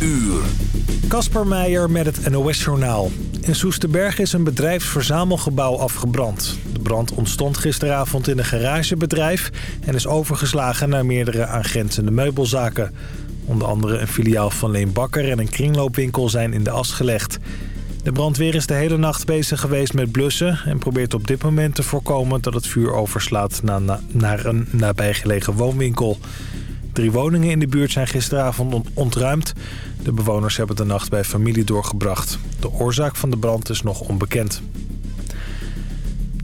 uur. Kasper Meijer met het NOS-journaal. In Soesterberg is een bedrijfsverzamelgebouw afgebrand. De brand ontstond gisteravond in een garagebedrijf... en is overgeslagen naar meerdere aangrenzende meubelzaken. Onder andere een filiaal van Leen Bakker en een kringloopwinkel zijn in de as gelegd. De brandweer is de hele nacht bezig geweest met blussen... en probeert op dit moment te voorkomen dat het vuur overslaat naar een nabijgelegen woonwinkel... Drie woningen in de buurt zijn gisteravond ontruimd. De bewoners hebben de nacht bij familie doorgebracht. De oorzaak van de brand is nog onbekend.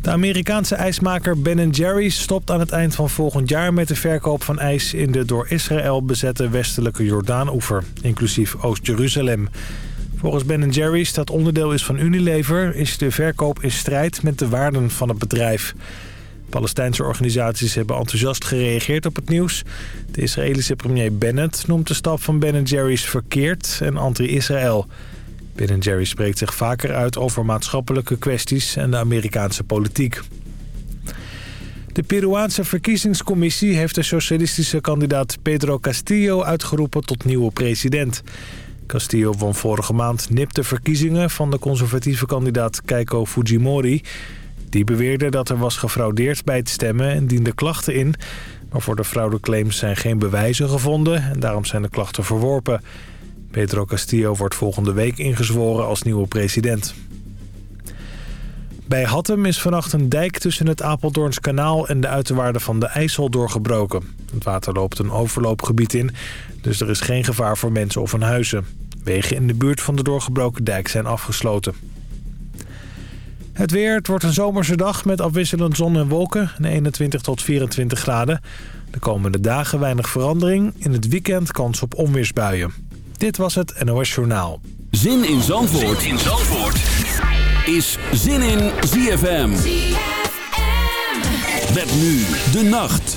De Amerikaanse ijsmaker Ben Jerry's stopt aan het eind van volgend jaar met de verkoop van ijs in de door Israël bezette westelijke Jordaan-oever, inclusief Oost-Jeruzalem. Volgens Ben Jerry's, dat onderdeel is van Unilever, is de verkoop in strijd met de waarden van het bedrijf. Palestijnse organisaties hebben enthousiast gereageerd op het nieuws. De Israëlische premier Bennett noemt de stap van Ben Jerry's verkeerd en anti-Israël. Ben Jerry's spreekt zich vaker uit over maatschappelijke kwesties en de Amerikaanse politiek. De Peruaanse verkiezingscommissie heeft de socialistische kandidaat Pedro Castillo uitgeroepen tot nieuwe president. Castillo won vorige maand nipte verkiezingen van de conservatieve kandidaat Keiko Fujimori... Die beweerde dat er was gefraudeerd bij het stemmen en diende klachten in. Maar voor de fraudeclaims zijn geen bewijzen gevonden en daarom zijn de klachten verworpen. Pedro Castillo wordt volgende week ingezworen als nieuwe president. Bij Hattem is vannacht een dijk tussen het Apeldoorns kanaal en de uiterwaarden van de IJssel doorgebroken. Het water loopt een overloopgebied in, dus er is geen gevaar voor mensen of hun huizen. Wegen in de buurt van de doorgebroken dijk zijn afgesloten. Het weer, het wordt een zomerse dag met afwisselend zon en wolken. 21 tot 24 graden. De komende dagen weinig verandering. In het weekend kans op onweersbuien. Dit was het NOS Journaal. Zin in Zandvoort, zin in Zandvoort. is Zin in ZFM. ZFM. Met nu de nacht.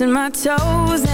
in my toes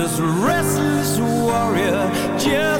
this restless warrior just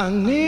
I need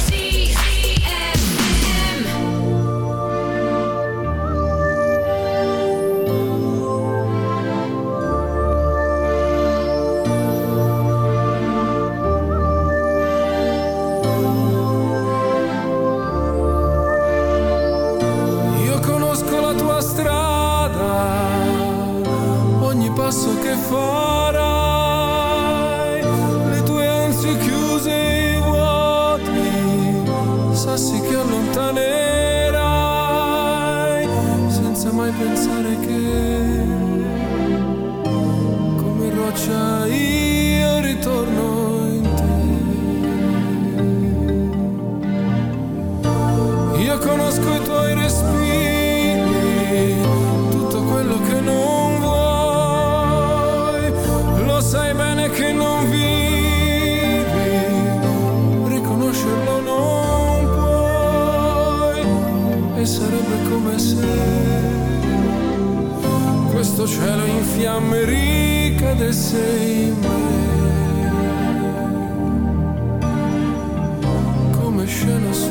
rica de seme come scena su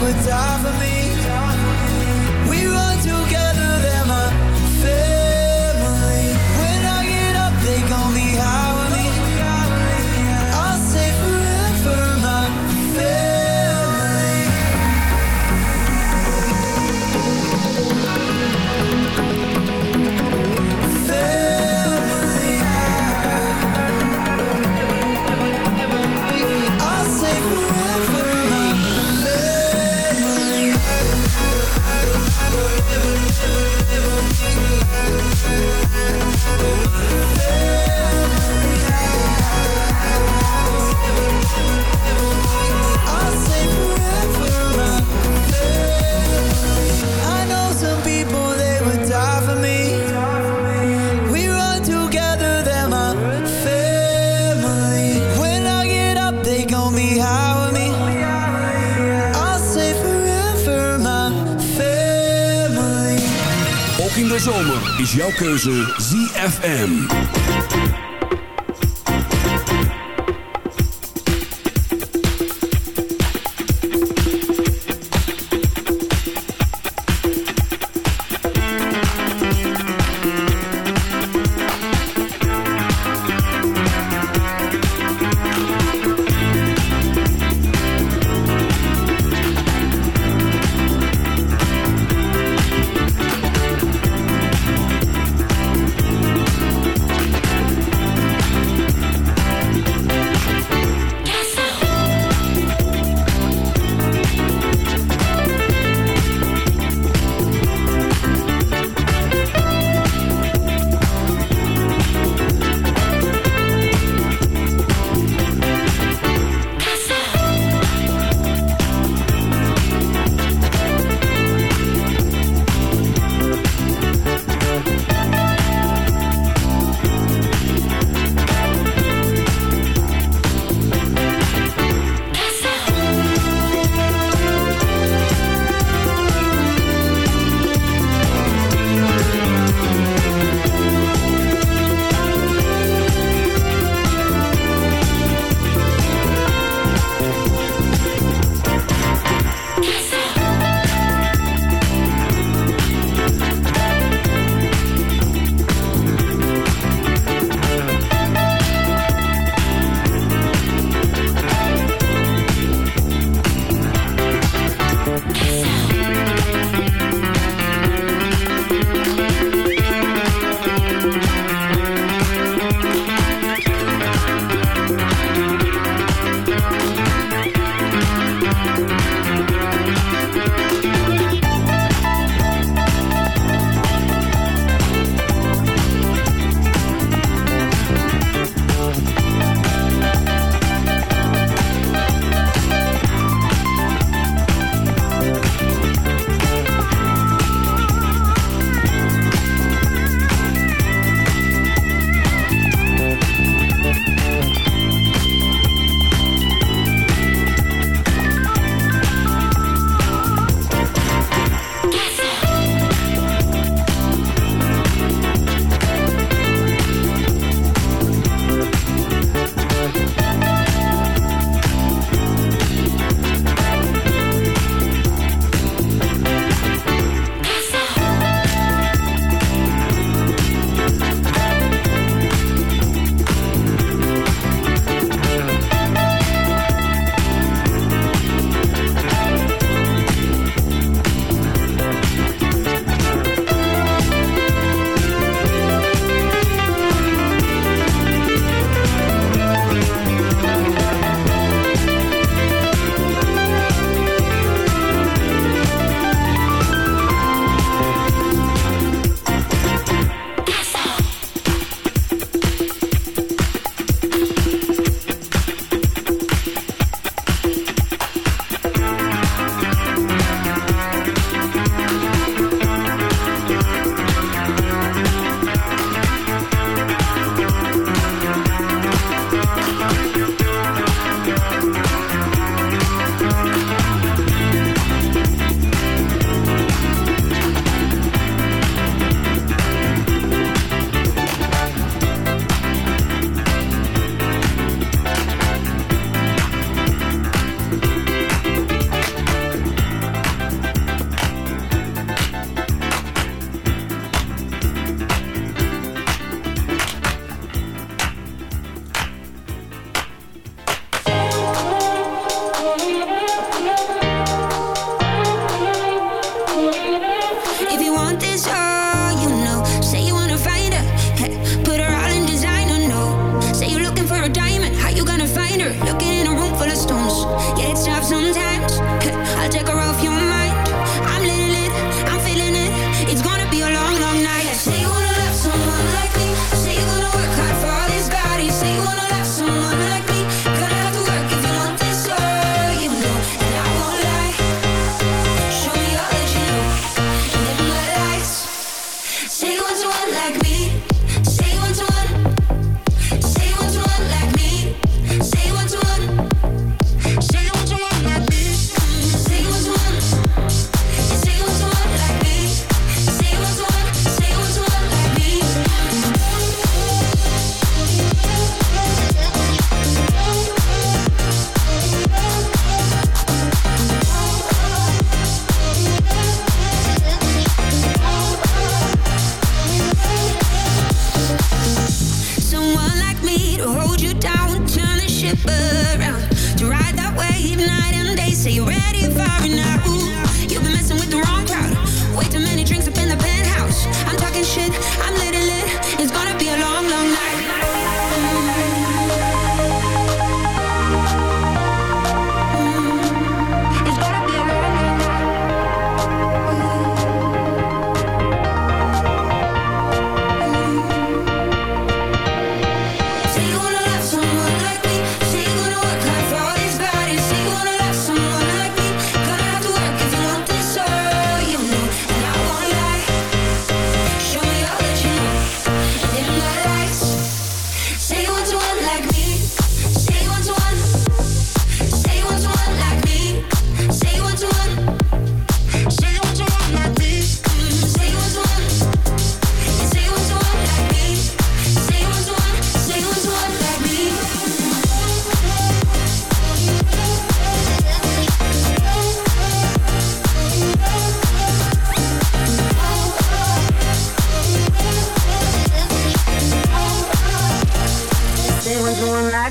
Would die for me. Keuze ZFM.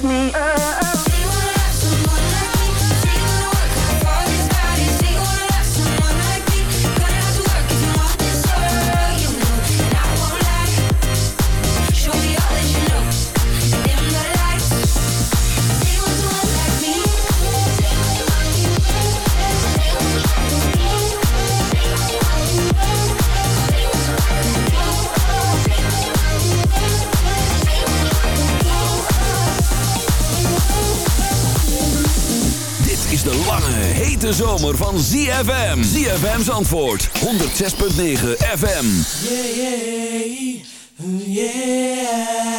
me up. Van ZFM. ZFM's antwoord, 106.9 FM. Yes,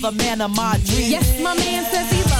the man of my dreams. Yes, my man says he loves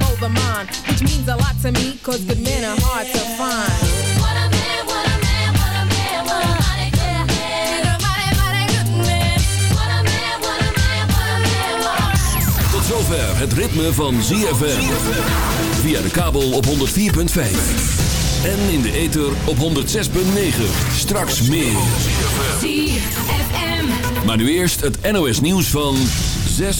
the which means a lot to me, cause good men are hard to find. What a man, what a man, what a man, what a mighty good man. He's a mighty, mighty good man. What a man, what a man, what a man, what a Tot zover het ritme van ZFM. Via de kabel op 104.5. En in de ether op 106.9. Straks meer. ZFM. Maar nu eerst het NOS nieuws van 6